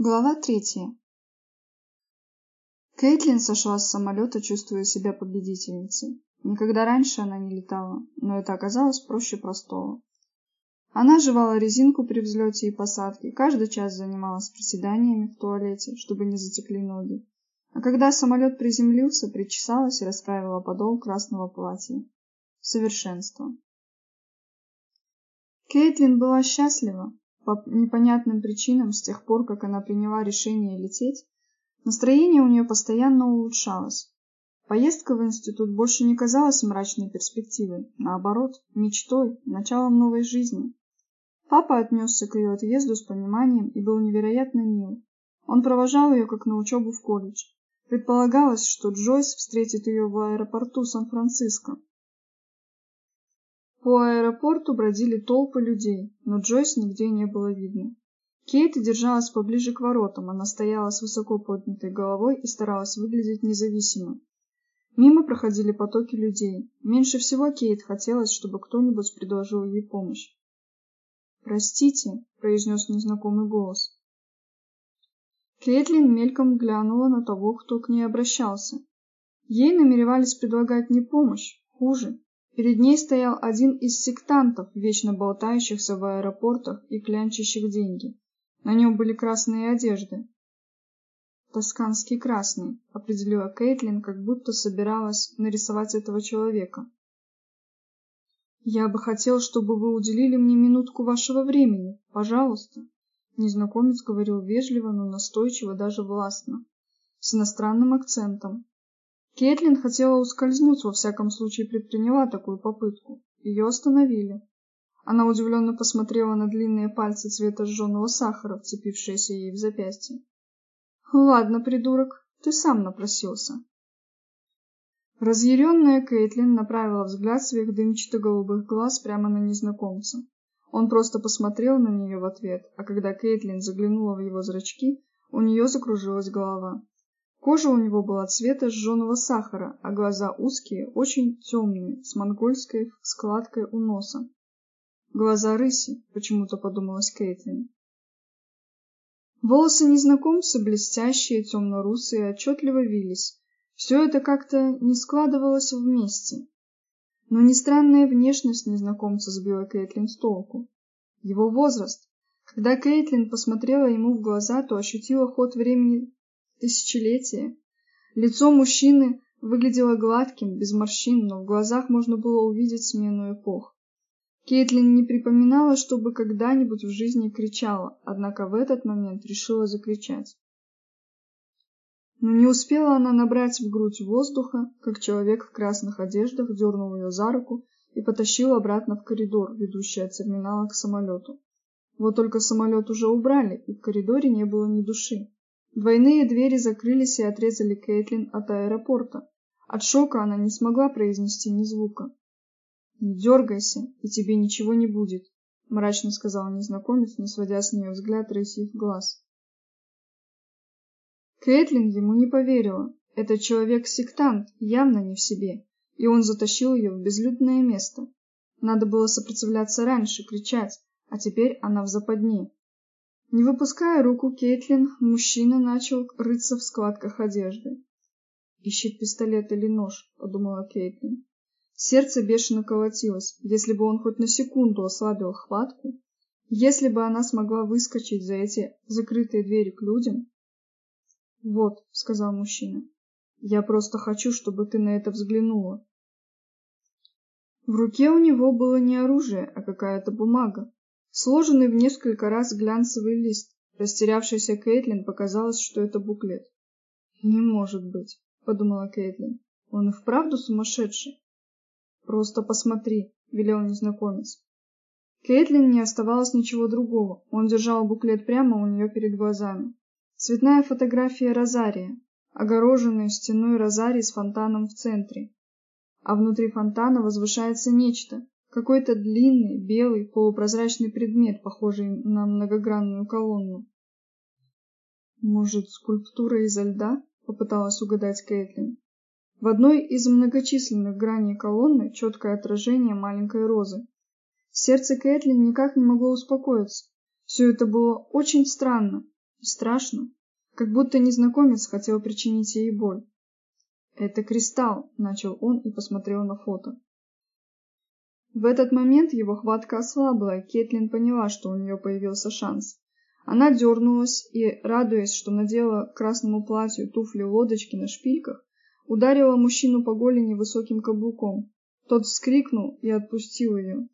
Глава третья. Кейтлин сошла с самолета, чувствуя себя победительницей. Никогда раньше она не летала, но это оказалось проще простого. Она жевала резинку при взлете и посадке, каждый час занималась приседаниями в туалете, чтобы не затекли ноги. А когда самолет приземлился, причесалась и расправила подол красного платья. Совершенство. Кейтлин была счастлива, по непонятным причинам, с тех пор, как она приняла решение лететь, настроение у нее постоянно улучшалось. Поездка в институт больше не казалась мрачной перспективой, наоборот, мечтой, началом новой жизни. Папа отнесся к ее отъезду с пониманием и был невероятно мил. Он провожал ее как на учебу в колледж. Предполагалось, что Джойс встретит ее в аэропорту Сан-Франциско. По аэропорту бродили толпы людей, но Джойс нигде не было видно. Кейт держалась поближе к воротам, она стояла с высоко поднятой головой и старалась выглядеть независимо. Мимо проходили потоки людей. Меньше всего Кейт хотелось, чтобы кто-нибудь предложил ей помощь. «Простите», — произнес незнакомый голос. Кейтлин мельком глянула на того, кто к ней обращался. Ей намеревались предлагать не помощь, хуже, Перед ней стоял один из сектантов, вечно болтающихся в аэропортах и клянчащих деньги. На нем были красные одежды. «Тосканский красный», — определила Кейтлин, как будто собиралась нарисовать этого человека. «Я бы хотел, чтобы вы уделили мне минутку вашего времени, пожалуйста», — незнакомец говорил вежливо, но настойчиво, даже властно, с иностранным акцентом. Кейтлин хотела ускользнуть, во всяком случае предприняла такую попытку. Ее остановили. Она удивленно посмотрела на длинные пальцы цвета сжженного сахара, вцепившиеся ей в запястье. «Ладно, придурок, ты сам напросился». Разъяренная Кейтлин направила взгляд своих дымчато-голубых глаз прямо на незнакомца. Он просто посмотрел на нее в ответ, а когда Кейтлин заглянула в его зрачки, у нее закружилась голова. Кожа у него была цвета сжженного сахара, а глаза узкие, очень темные, с монгольской складкой у носа. Глаза рыси, почему-то подумалась Кейтлин. Волосы незнакомца, блестящие, темно-русые, отчетливо вились. Все это как-то не складывалось вместе. Но не странная внешность незнакомца сбила Кейтлин с толку. Его возраст. Когда Кейтлин посмотрела ему в глаза, то ощутила ход времени тысячелетия. Лицо мужчины выглядело гладким, без морщин, но в глазах можно было увидеть смену эпох. Кейтлин не припоминала, чтобы когда-нибудь в жизни кричала, однако в этот момент решила закричать. Но не успела она набрать в грудь воздуха, как человек в красных одеждах дернул ее за руку и потащил обратно в коридор, ведущий от терминала к самолету. Вот только самолет уже убрали, и в коридоре не было ни души. Двойные двери закрылись и отрезали Кейтлин от аэропорта. От шока она не смогла произнести ни звука. «Не дергайся, и тебе ничего не будет», — мрачно сказал незнакомец, не сводя с нее взгляд рысьих глаз. Кейтлин ему не поверила. Этот человек-сектант, явно не в себе, и он затащил ее в безлюдное место. Надо было сопротивляться раньше, кричать, а теперь она в западне. Не выпуская руку Кейтлин, мужчина начал рыться в складках одежды. «Ищет пистолет или нож», — подумала Кейтлин. Сердце бешено колотилось. Если бы он хоть на секунду ослабил хватку, если бы она смогла выскочить за эти закрытые двери к людям... «Вот», — сказал мужчина, — «я просто хочу, чтобы ты на это взглянула». В руке у него было не оружие, а какая-то бумага. Сложенный в несколько раз глянцевый лист. Растерявшейся Кейтлин показалось, что это буклет. «Не может быть», — подумала Кейтлин. «Он и вправду сумасшедший?» «Просто посмотри», — велел незнакомец. Кейтлин не оставалось ничего другого. Он держал буклет прямо у нее перед глазами. Цветная фотография розария, огороженный стеной розарий с фонтаном в центре. А внутри фонтана возвышается нечто, какой-то длинный, белый, полупрозрачный предмет, похожий на многогранную колонну. «Может, скульптура изо льда?» — попыталась угадать Кэтлин. В одной из многочисленных граней колонны четкое отражение маленькой розы. Сердце Кэтлин никак не могло успокоиться. Все это было очень странно. И страшно, как будто незнакомец хотел причинить ей боль. «Это кристалл», — начал он и посмотрел на фото. В этот момент его хватка ослабла, и Кетлин поняла, что у нее появился шанс. Она дернулась и, радуясь, что надела к красному платью туфли-лодочки на шпильках, ударила мужчину по голени высоким каблуком. Тот вскрикнул и отпустил ее.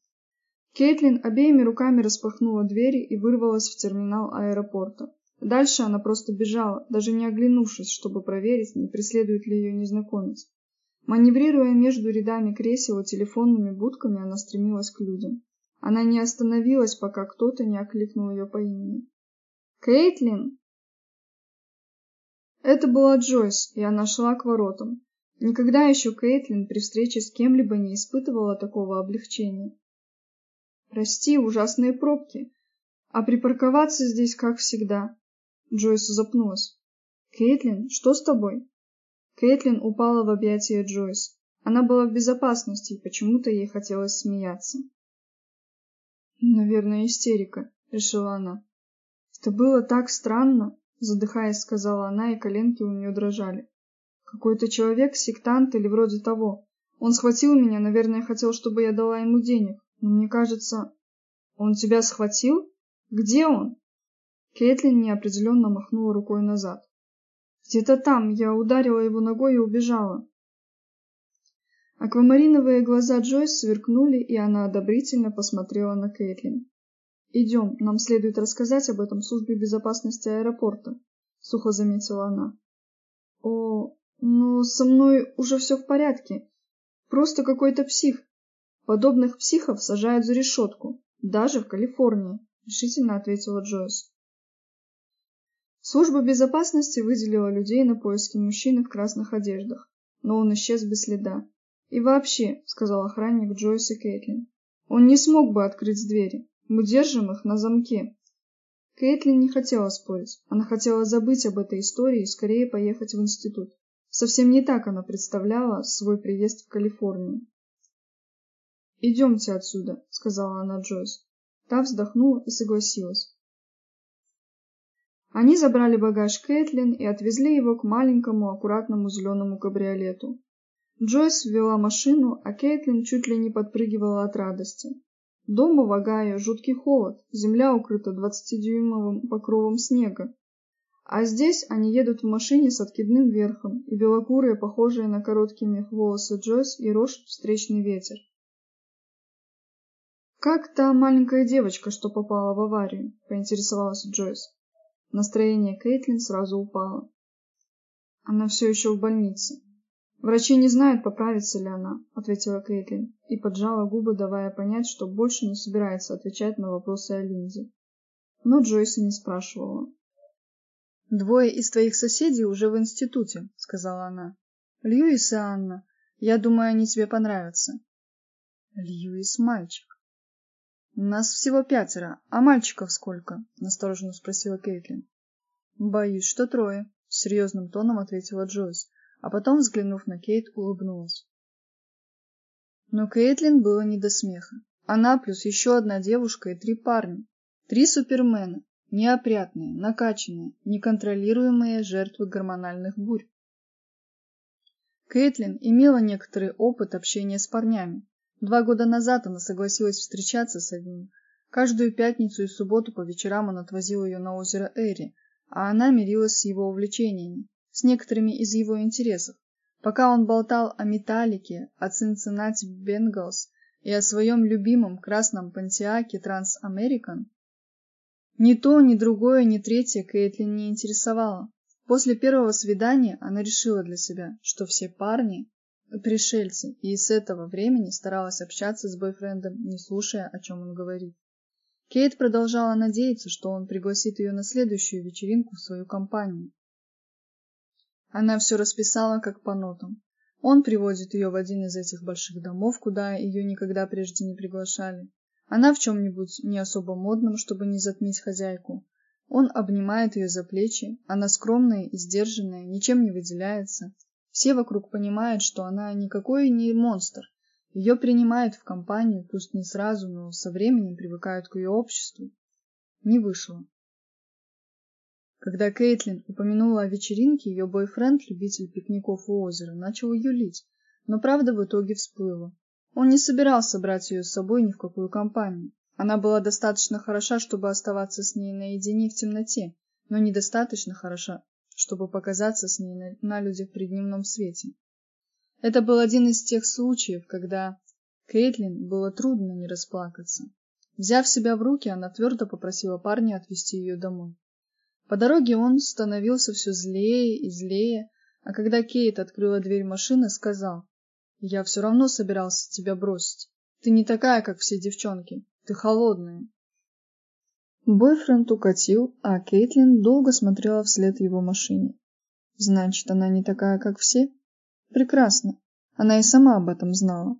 Кейтлин обеими руками распахнула двери и вырвалась в терминал аэропорта. Дальше она просто бежала, даже не оглянувшись, чтобы проверить, не преследует ли ее незнакомец. Маневрируя между рядами кресел и телефонными будками, она стремилась к людям. Она не остановилась, пока кто-то не окликнул ее по имени. «Кейтлин!» Это была Джойс, и она шла к воротам. Никогда еще Кейтлин при встрече с кем-либо не испытывала такого облегчения. «Прости, ужасные пробки. А припарковаться здесь, как всегда». Джойс запнулась. «Кейтлин, что с тобой?» Кейтлин упала в объятия Джойс. Она была в безопасности, и почему-то ей хотелось смеяться. «Наверное, истерика», — решила она. «Это было так странно», — задыхаясь, сказала она, и коленки у нее дрожали. «Какой-то человек, сектант или вроде того. Он схватил меня, наверное, хотел, чтобы я дала ему денег. Но мне кажется...» «Он тебя схватил? Где он?» Кейтлин неопределенно махнула рукой назад. Где-то там я ударила его ногой и убежала. Аквамариновые глаза Джойс сверкнули, и она одобрительно посмотрела на Кейтлин. «Идем, нам следует рассказать об этом службе безопасности аэропорта», — сухо заметила она. «О, ну, со мной уже все в порядке. Просто какой-то псих. Подобных психов сажают за решетку, даже в Калифорнии», — решительно ответила Джойс. Служба безопасности выделила людей на поиски мужчины в красных одеждах, но он исчез без следа. «И вообще», — сказал охранник Джойс и Кейтлин, — «он не смог бы открыть двери. Мы держим их на замке». Кейтлин не хотела спорить. Она хотела забыть об этой истории и скорее поехать в институт. Совсем не так она представляла свой приезд в Калифорнию. «Идемте отсюда», — сказала она Джойс. Та вздохнула и согласилась. Они забрали багаж Кэтлин и отвезли его к маленькому аккуратному зеленому кабриолету. Джойс ввела машину, а Кейтлин чуть ли не подпрыгивала от радости. Дома в Огайо жуткий холод, земля укрыта двадцатидюймовым покровом снега. А здесь они едут в машине с откидным верхом, и белокурые, похожие на короткий мех волосы Джойс, и рожь встречный ветер. «Как та маленькая девочка, что попала в аварию?» — поинтересовалась Джойс. Настроение Кейтлин сразу упало. Она все еще в больнице. Врачи не знают, поправится ли она, ответила Кейтлин и поджала губы, давая понять, что больше не собирается отвечать на вопросы о Линде. Но Джойса не спрашивала. «Двое из твоих соседей уже в институте», — сказала она. «Льюис и Анна. Я думаю, они тебе понравятся». «Льюис мальчик». «Нас всего пятеро, а мальчиков сколько?» — настороженно спросила Кейтлин. «Боюсь, что трое», — серьезным тоном ответила Джойс, а потом, взглянув на Кейт, улыбнулась. Но Кейтлин было не до смеха. Она плюс еще одна девушка и три парня. Три супермена, неопрятные, накачанные, неконтролируемые жертвы гормональных бурь. Кейтлин имела некоторый опыт общения с парнями, Два года назад она согласилась встречаться с одним. Каждую пятницу и субботу по вечерам он отвозил ее на озеро Эри, а она мирилась с его увлечениями, с некоторыми из его интересов. Пока он болтал о металлике, о Cincinnati Bengals и о своем любимом красном Пантиаке Американ, ни то, ни другое, ни третье Кейтлин не интересовало. После первого свидания она решила для себя, что все парни пришельцы, и с этого времени старалась общаться с бойфрендом, не слушая, о чем он говорит. Кейт продолжала надеяться, что он пригласит ее на следующую вечеринку в свою компанию. Она все расписала как по нотам. Он приводит ее в один из этих больших домов, куда ее никогда прежде не приглашали. Она в чем-нибудь не особо модном, чтобы не затмить хозяйку. Он обнимает ее за плечи, она скромная и сдержанная, ничем не выделяется, все вокруг понимают, что она никакой не монстр. Ее принимают в компанию, пусть не сразу, но со временем привыкают к ее обществу. Не вышло. Когда Кейтлин упомянула о вечеринке, ее бойфренд, любитель пикников у озера, начал юлить, но правда в итоге всплыла. Он не собирался брать ее с собой ни в какую компанию. Она была достаточно хороша, чтобы оставаться с ней наедине в темноте, но недостаточно хороша, чтобы показаться с ней на, на людях при дневном свете. Это был один из тех случаев, когда Кейтлин было трудно не расплакаться. Взяв себя в руки, она твердо попросила парня отвезти ее домой. По дороге он становился все злее и злее, а когда Кейт открыла дверь машины, сказал, «Я все равно собирался тебя бросить. Ты не такая, как все девчонки. Ты холодная». Бойфренд укатил, а Кейтлин долго смотрела вслед его машине. Значит, она не такая, как все? Прекрасно. Она и сама об этом знала.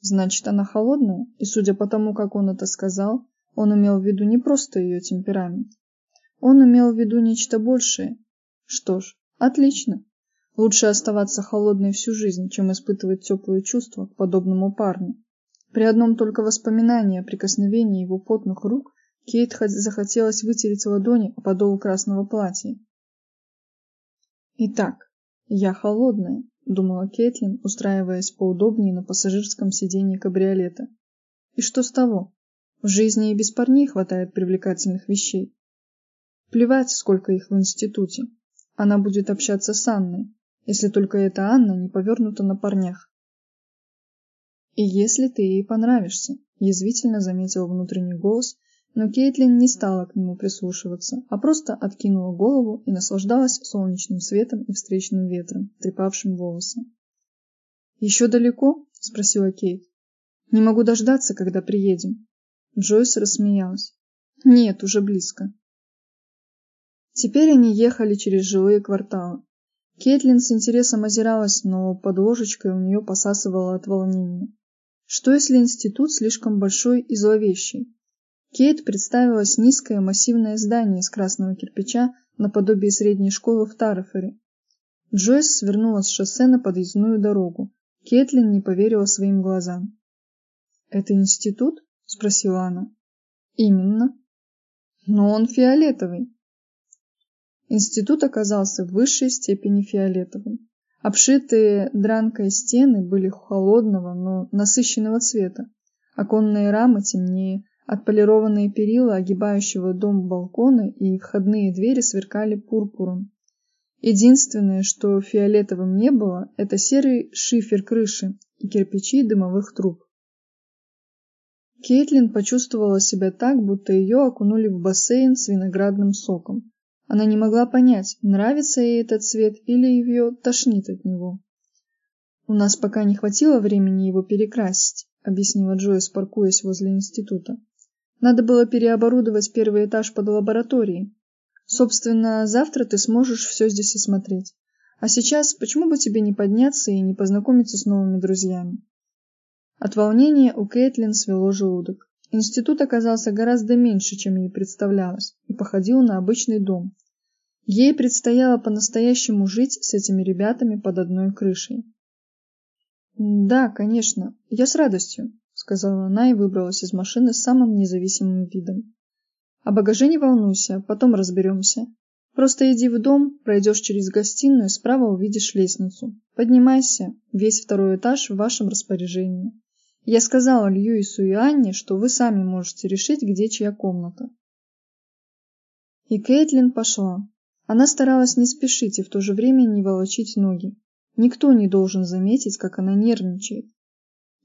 Значит, она холодная, и судя по тому, как он это сказал, он имел в виду не просто ее темперамент. Он имел в виду нечто большее. Что ж, отлично. Лучше оставаться холодной всю жизнь, чем испытывать теплые чувства к подобному парню. При одном только воспоминании о прикосновении его потных рук Кейт захотелось вытереть ладони о подол красного платья. Итак, я холодная, думала Кэтлин, устраиваясь поудобнее на пассажирском сиденье кабриолета. И что с того? В жизни и без парней хватает привлекательных вещей. Плевать, сколько их в институте. Она будет общаться с Анной, если только эта Анна не повернута на парнях. И если ты ей понравишься, язвительно заметил внутренний голос, но Кейтлин не стала к нему прислушиваться, а просто откинула голову и наслаждалась солнечным светом и встречным ветром, трепавшим волосы. «Еще далеко?» – спросила Кейт. «Не могу дождаться, когда приедем». Джойс рассмеялась. «Нет, уже близко». Теперь они ехали через жилые кварталы. Кейтлин с интересом озиралась, но под ложечкой у нее посасывало от волнения. Что если институт слишком большой и зловещий? Кейт представилось низкое массивное здание из красного кирпича наподобие средней школы в Тарфере. Джойс свернула с шоссе на подъездную дорогу. Кейтлин не поверила своим глазам. «Это институт?» – спросила она. «Именно. Но он фиолетовый». Институт оказался в высшей степени фиолетовым. Обшитые дранкой стены были холодного, но насыщенного цвета. Оконные рамы темнее, Отполированные перила огибающего дом балкона и входные двери сверкали пурпуром. Единственное, что фиолетовым не было, это серый шифер крыши и кирпичи дымовых труб. Кейтлин почувствовала себя так, будто ее окунули в бассейн с виноградным соком. Она не могла понять, нравится ей этот цвет или ее тошнит от него. У нас пока не хватило времени его перекрасить, объяснила Джойс, паркуясь возле института. Надо было переоборудовать первый этаж под лабораторией. Собственно, завтра ты сможешь все здесь осмотреть. А сейчас почему бы тебе не подняться и не познакомиться с новыми друзьями? От волнения у Кейтлин свело желудок. Институт оказался гораздо меньше, чем ей представлялось, и походил на обычный дом. Ей предстояло по-настоящему жить с этими ребятами под одной крышей. Да, конечно, я с радостью, сказала она и выбралась из машины с самым независимым видом. О багаже не волнуйся, потом разберемся. Просто иди в дом, пройдешь через гостиную, справа увидишь лестницу. Поднимайся, весь второй этаж в вашем распоряжении. Я сказала Льюису и Анне, что вы сами можете решить, где чья комната. И Кейтлин пошла. Она старалась не спешить и в то же время не волочить ноги. Никто не должен заметить, как она нервничает.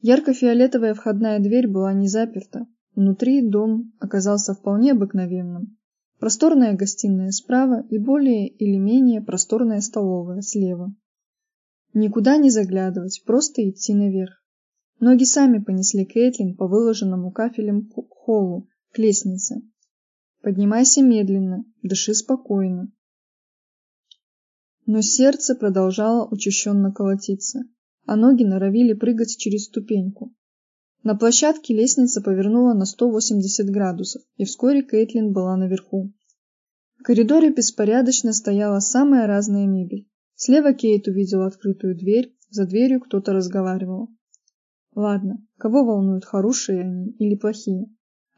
Ярко-фиолетовая входная дверь была не заперта. Внутри дом оказался вполне обыкновенным. Просторная гостиная справа и более или менее просторная столовая слева. Никуда не заглядывать, просто идти наверх. Ноги сами понесли Кэтлин по выложенному кафелем холлу к лестнице. Поднимайся медленно, дыши спокойно. Но сердце продолжало учащенно колотиться а ноги норовили прыгать через ступеньку. На площадке лестница повернула на 180 градусов, и вскоре Кейтлин была наверху. В коридоре беспорядочно стояла самая разная мебель. Слева Кейт увидела открытую дверь, за дверью кто-то разговаривал. Ладно, кого волнуют, хорошие они или плохие?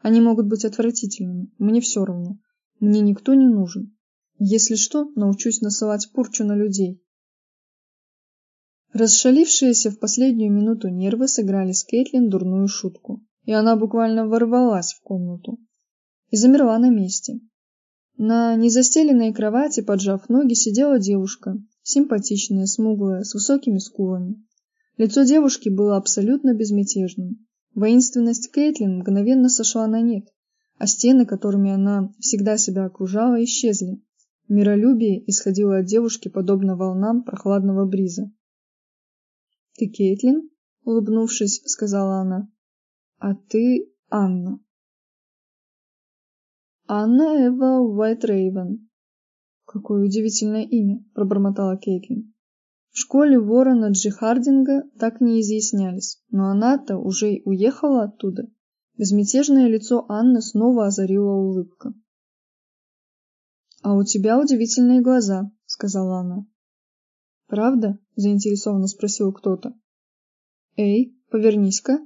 Они могут быть отвратительными, мне все равно. Мне никто не нужен. Если что, научусь насылать порчу на людей. Расшалившиеся в последнюю минуту нервы сыграли с Кейтлин дурную шутку, и она буквально ворвалась в комнату и замерла на месте. На незастеленной кровати, поджав ноги, сидела девушка, симпатичная, смуглая, с высокими скулами. Лицо девушки было абсолютно безмятежным. Воинственность Кейтлин мгновенно сошла на нет, а стены, которыми она всегда себя окружала, исчезли. Миролюбие исходило от девушки подобно волнам прохладного бриза. «Ты Кейтлин?» — улыбнувшись, сказала она. «А ты Анна». Анна Эва Уайтрейвен. Какое удивительное имя, пробормотала Кейтлин. В школе Ворона Джи Хардинга так не изъяснялись, но она-то уже уехала оттуда. Безмятежное лицо Анны снова озарила улыбка. «А у тебя удивительные глаза», — сказала она. «Правда?» — заинтересованно спросил кто-то. «Эй, повернись-ка».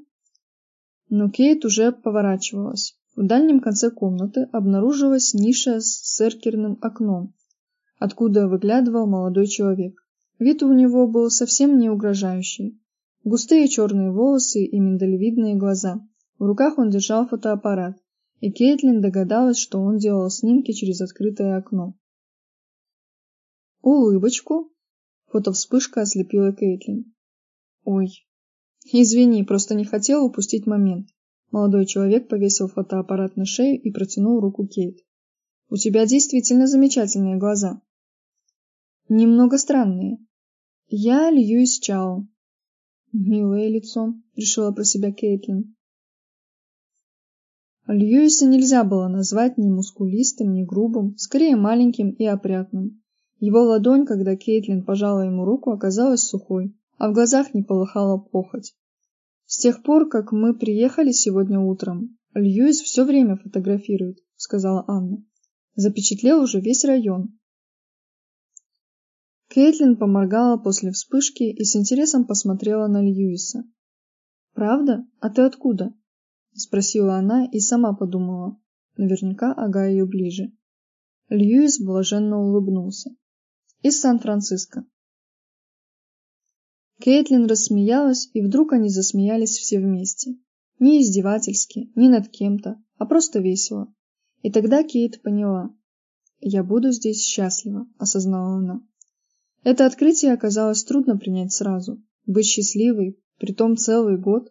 Но Кейт уже поворачивалась. В дальнем конце комнаты обнаружилась ниша с эркерным окном, откуда выглядывал молодой человек. Вид у него был совсем не угрожающий. Густые черные волосы и миндалевидные глаза. В руках он держал фотоаппарат, и Кейтлин догадалась, что он делал снимки через открытое окно. Улыбочку. Фотовспышка ослепила Кейтлин. Ой. Извини, просто не хотела упустить момент. Молодой человек повесил фотоаппарат на шею и протянул руку Кейт. У тебя действительно замечательные глаза. Немного странные. Я Льюис Чао. Милое лицо, решила про себя Кейтлин. Льюиса нельзя было назвать ни мускулистым, ни грубым, скорее маленьким и опрятным. Его ладонь, когда Кейтлин пожала ему руку, оказалась сухой, а в глазах не полыхала похоть. С тех пор, как мы приехали сегодня утром, Льюис все время фотографирует, сказала Анна. Запечатлел уже весь район. Кейтлин поморгала после вспышки и с интересом посмотрела на Льюиса. Правда? А ты откуда? спросила она и сама подумала. Наверняка Ага ее ближе. Льюис блаженно улыбнулся. Из Сан-Франциско. Кейтлин рассмеялась, и вдруг они засмеялись все вместе. Не издевательски, не над кем-то, а просто весело. И тогда Кейт поняла. «Я буду здесь счастлива», — осознала она. Это открытие оказалось трудно принять сразу. Быть счастливой, притом целый год.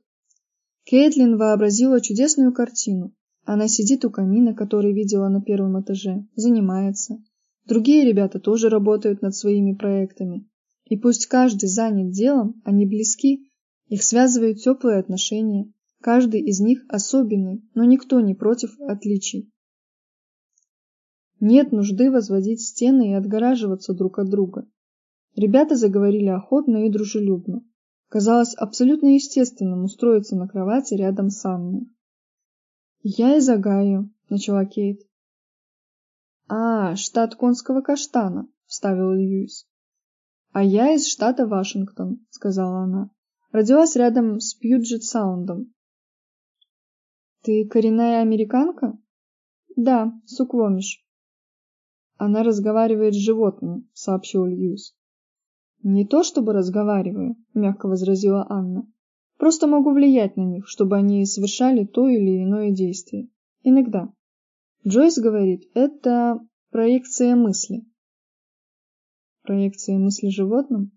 Кейтлин вообразила чудесную картину. Она сидит у камина, который видела на первом этаже, занимается. Другие ребята тоже работают над своими проектами. И пусть каждый занят делом, они близки, их связывают теплые отношения, каждый из них особенный, но никто не против отличий. Нет нужды возводить стены и отгораживаться друг от друга. Ребята заговорили охотно и дружелюбно. Казалось абсолютно естественным устроиться на кровати рядом с Анной. «Я из Огайо», — начала Кейт. «А, штат конского каштана», — вставил Льюис. «А я из штата Вашингтон», — сказала она. «Родилась рядом с Пьюджет-Саундом». «Ты коренная американка?» «Да, Суквомиш». «Она разговаривает с животными», — сообщил Льюис. «Не то чтобы разговариваю», — мягко возразила Анна. «Просто могу влиять на них, чтобы они совершали то или иное действие. Иногда». Джойс говорит, это проекция мысли. Проекция мысли животным?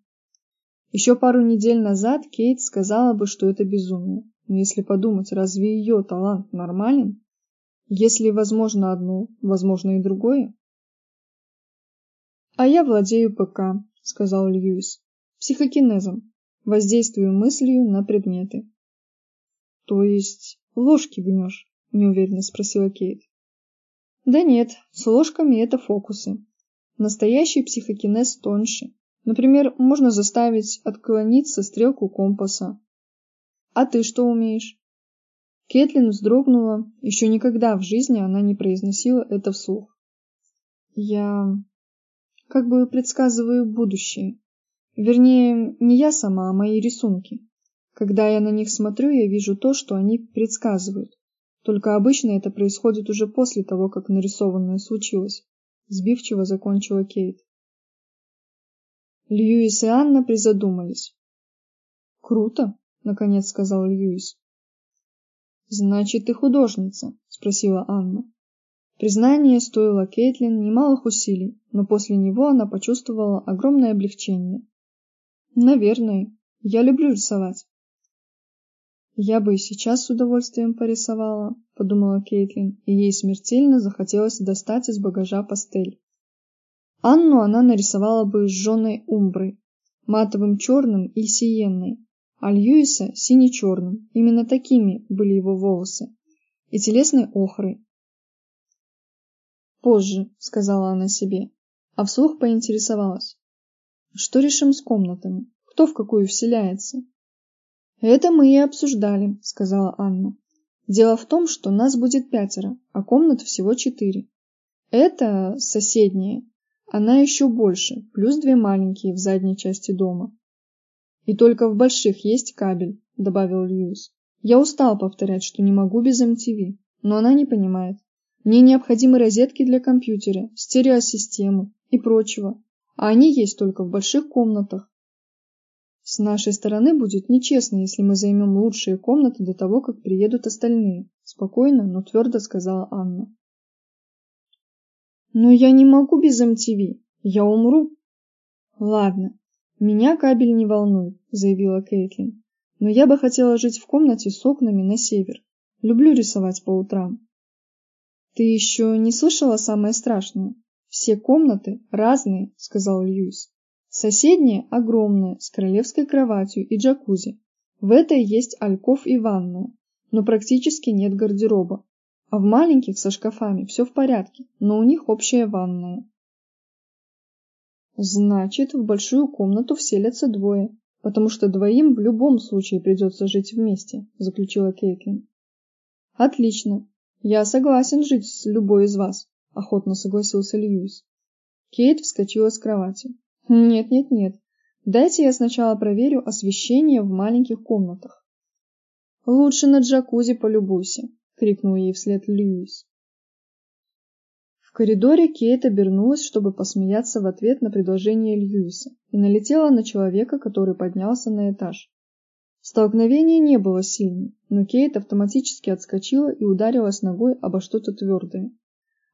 Еще пару недель назад Кейт сказала бы, что это безумие. Но если подумать, разве ее талант нормален? Если возможно одно, возможно и другое. А я владею ПК, сказал Льюис. Психокинезом. Воздействую мыслью на предметы. То есть ложки гнешь? неуверенно спросила Кейт. Да нет, с ложками это фокусы. Настоящий психокинез тоньше. Например, можно заставить отклониться стрелку компаса. А ты что умеешь? Кетлин вздрогнула. Еще никогда в жизни она не произносила это вслух. Я как бы предсказываю будущее. Вернее, не я сама, а мои рисунки. Когда я на них смотрю, я вижу то, что они предсказывают. Только обычно это происходит уже после того, как нарисованное случилось. сбивчиво закончила Кейт. Льюис и Анна призадумались. Круто, наконец сказал Льюис. Значит, ты художница, спросила Анна. Признание стоило Кейтлин немалых усилий, но после него она почувствовала огромное облегчение. Наверное, я люблю рисовать. Я бы и сейчас с удовольствием порисовала, подумала Кейтлин, и ей смертельно захотелось достать из багажа пастель. Анну она нарисовала бы сжженной умброй, матовым черным и сиенной, а Льюиса сине-черным, именно такими были его волосы, и телесной охрой. Позже, сказала она себе, а вслух поинтересовалась. Что решим с комнатами? Кто в какую вселяется? Это мы и обсуждали, сказала Анна. Дело в том, что нас будет пятеро, а комнат всего четыре. Это соседняя, она еще больше, плюс две маленькие в задней части дома. И только в больших есть кабель, добавил Льюис. Я устал повторять, что не могу без MTV, но она не понимает. Мне необходимы розетки для компьютера, стереосистемы и прочего, а они есть только в больших комнатах. С нашей стороны будет нечестно, если мы займем лучшие комнаты до того, как приедут остальные, спокойно, но твердо сказала Анна. Но я не могу без MTV. Я умру. Ладно, меня кабель не волнует, заявила Кейтлин. Но я бы хотела жить в комнате с окнами на север. Люблю рисовать по утрам. Ты еще не слышала самое страшное? Все комнаты разные, сказал Льюис. Соседняя огромная, с королевской кроватью и джакузи. В этой есть альков и ванная, но практически нет гардероба. А в маленьких со шкафами все в порядке, но у них общая ванная. Значит, в большую комнату вселятся двое, потому что двоим в любом случае придется жить вместе, заключила Кейтлин. Отлично. Я согласен жить с любой из вас, охотно согласился Льюис. Кейт вскочила с кровати. Нет, нет, нет. Дайте я сначала проверю освещение в маленьких комнатах. Лучше на джакузи полюбуйся, крикнул ей вслед Льюис. В коридоре Кейт обернулась, чтобы посмеяться в ответ на предложение Льюиса, и налетела на человека, который поднялся на этаж. Столкновение не было сильным, но Кейт автоматически отскочила и ударилась ногой обо что-то твердое.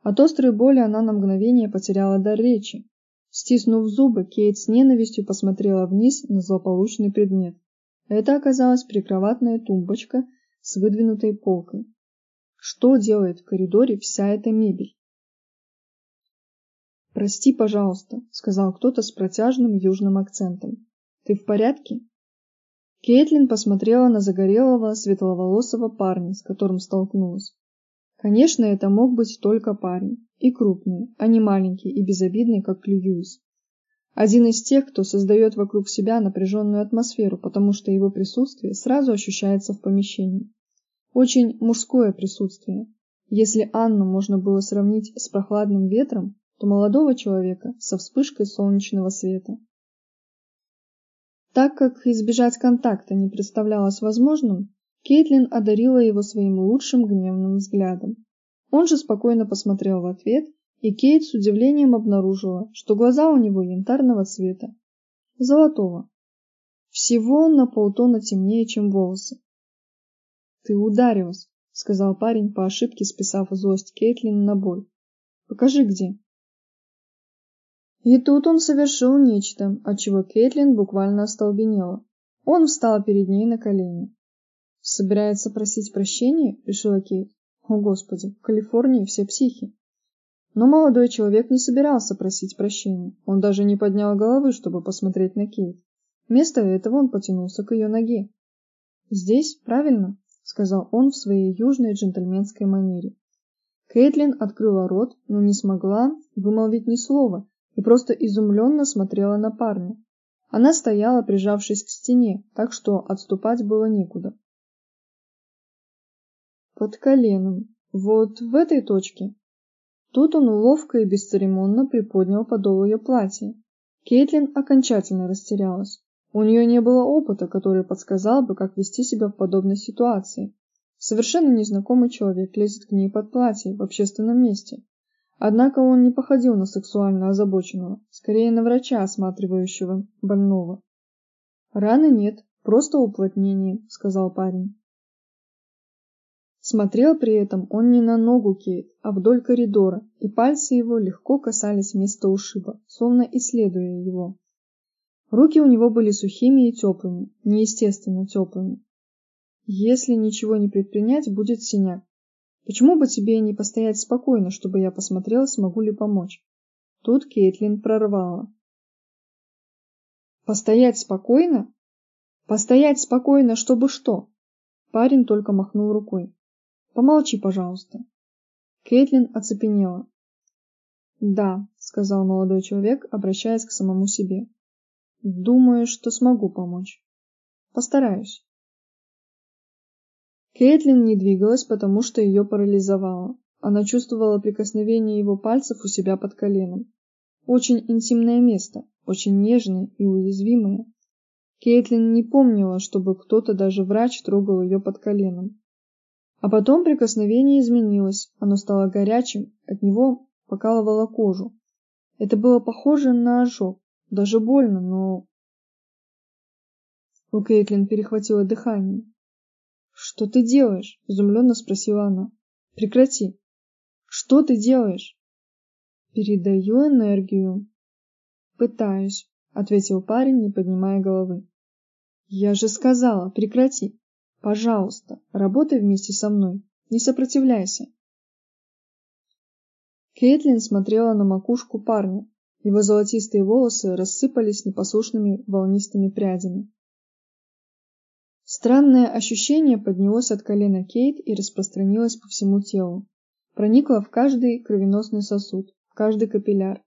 От острой боли она на мгновение потеряла дар речи, Стиснув зубы, Кейт с ненавистью посмотрела вниз на злополучный предмет. Это оказалась прикроватная тумбочка с выдвинутой полкой. Что делает в коридоре вся эта мебель? Прости, пожалуйста, сказал кто-то с протяжным южным акцентом. Ты в порядке? Кейтлин посмотрела на загорелого, светловолосого парня, с которым столкнулась. Конечно, это мог быть только парень, и крупный, а не маленький и безобидный, как Льюис. Один из тех, кто создает вокруг себя напряженную атмосферу, потому что его присутствие сразу ощущается в помещении. Очень мужское присутствие. Если Анну можно было сравнить с прохладным ветром, то молодого человека со вспышкой солнечного света. Так как избежать контакта не представлялось возможным, Кейтлин одарила его своим лучшим гневным взглядом. Он же спокойно посмотрел в ответ, и Кейт с удивлением обнаружила, что глаза у него янтарного цвета, золотого. Всего на полтона темнее, чем волосы. Ты ударилась, сказал парень по ошибке, списав злость Кейтлин на боль. Покажи где. И тут он совершил нечто, от чего Кейтлин буквально остолбенела. Он встал перед ней на колени. Собирается просить прощения? решила Кейт. О, господи, в Калифорнии все психи. Но молодой человек не собирался просить прощения. Он даже не поднял головы, чтобы посмотреть на Кейт. Вместо этого он потянулся к ее ноге. "Здесь, правильно?" сказал он в своей южной джентльменской манере. Кейтлин открыла рот, но не смогла вымолвить ни слова и просто изумленно смотрела на парня. Она стояла, прижавшись к стене, так что отступать было некуда под коленом, вот в этой точке. Тут он ловко и бесцеремонно приподнял подол ее платья. Кейтлин окончательно растерялась. У нее не было опыта, который подсказал бы, как вести себя в подобной ситуации. Совершенно незнакомый человек лезет к ней под платье в общественном месте. Однако он не походил на сексуально озабоченного, скорее на врача, осматривающего больного. Раны нет, просто уплотнение, сказал парень. Смотрел при этом он не на ногу Кейт, а вдоль коридора, и пальцы его легко касались места ушиба, словно исследуя его. Руки у него были сухими и теплыми, неестественно теплыми. Если ничего не предпринять, будет синяк. Почему бы тебе не постоять спокойно, чтобы я посмотрел, смогу ли помочь? Тут Кейтлин прорвала. Постоять спокойно? Постоять спокойно, чтобы что? Парень только махнул рукой. Помолчи, пожалуйста. Кейтлин оцепенела. Да, сказал молодой человек, обращаясь к самому себе. Думаю, что смогу помочь. Постараюсь. Кейтлин не двигалась, потому что ее парализовало. Она чувствовала прикосновение его пальцев у себя под коленом. Очень интимное место, очень нежное и уязвимое. Кейтлин не помнила, чтобы кто-то, даже врач, трогал ее под коленом. А потом прикосновение изменилось, оно стало горячим, от него покалывало кожу. Это было похоже на ожог, даже больно, но... У Кейтлин перехватило дыхание. «Что ты делаешь?» – изумленно спросила она. «Прекрати!» «Что ты делаешь?» «Передаю энергию». «Пытаюсь», – ответил парень, не поднимая головы. «Я же сказала, прекрати!» Пожалуйста, работай вместе со мной. Не сопротивляйся. Кейтлин смотрела на макушку парня. Его золотистые волосы рассыпались непослушными волнистыми прядями. Странное ощущение поднялось от колена Кейт и распространилось по всему телу. Проникло в каждый кровеносный сосуд, в каждый капилляр.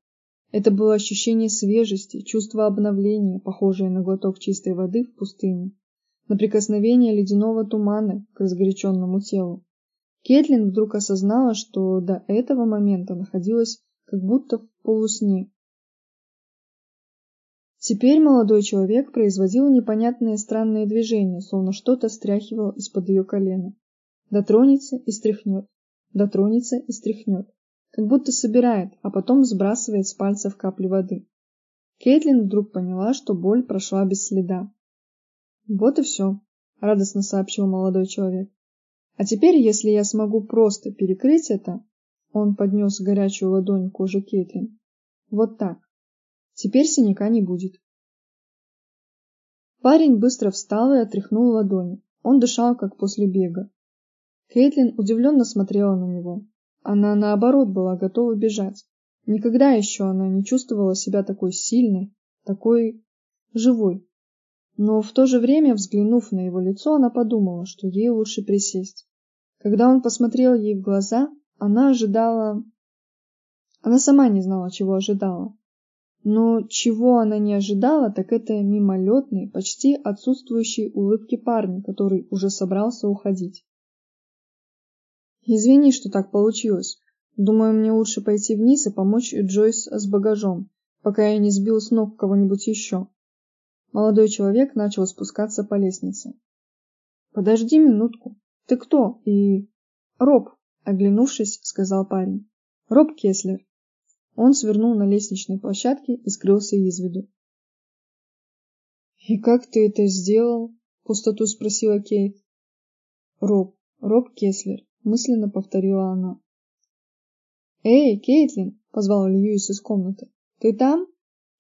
Это было ощущение свежести, чувство обновления, похожее на глоток чистой воды в пустыне на прикосновение ледяного тумана к разгоряченному телу. Кетлин вдруг осознала, что до этого момента находилась как будто в полусне. Теперь молодой человек производил непонятные странные движения, словно что-то стряхивал из-под ее колена. Дотронется и стряхнет, дотронется и стряхнет, как будто собирает, а потом сбрасывает с пальцев капли воды. Кейтлин вдруг поняла, что боль прошла без следа. Вот и все, радостно сообщил молодой человек. А теперь, если я смогу просто перекрыть это, он поднес горячую ладонь к коже Кейтлин. Вот так. Теперь синяка не будет. Парень быстро встал и отряхнул ладони. Он дышал, как после бега. Кейтлин удивленно смотрела на него. Она, наоборот, была готова бежать. Никогда еще она не чувствовала себя такой сильной, такой живой. Но в то же время, взглянув на его лицо, она подумала, что ей лучше присесть. Когда он посмотрел ей в глаза, она ожидала... Она сама не знала, чего ожидала. Но чего она не ожидала, так это мимолетной, почти отсутствующей улыбки парня, который уже собрался уходить. «Извини, что так получилось. Думаю, мне лучше пойти вниз и помочь Джойс с багажом, пока я не сбил с ног кого-нибудь еще», Молодой человек начал спускаться по лестнице. Подожди минутку. Ты кто? И Роб, оглянувшись, сказал парень. Роб Кеслер. Он свернул на лестничной площадке и скрылся из виду. И как ты это сделал? пустоту спросила Кейт. Роб, Роб Кеслер, мысленно повторила она. Эй, Кейтлин, позвал Льюис из комнаты. Ты там?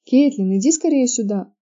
Кейтлин, иди скорее сюда.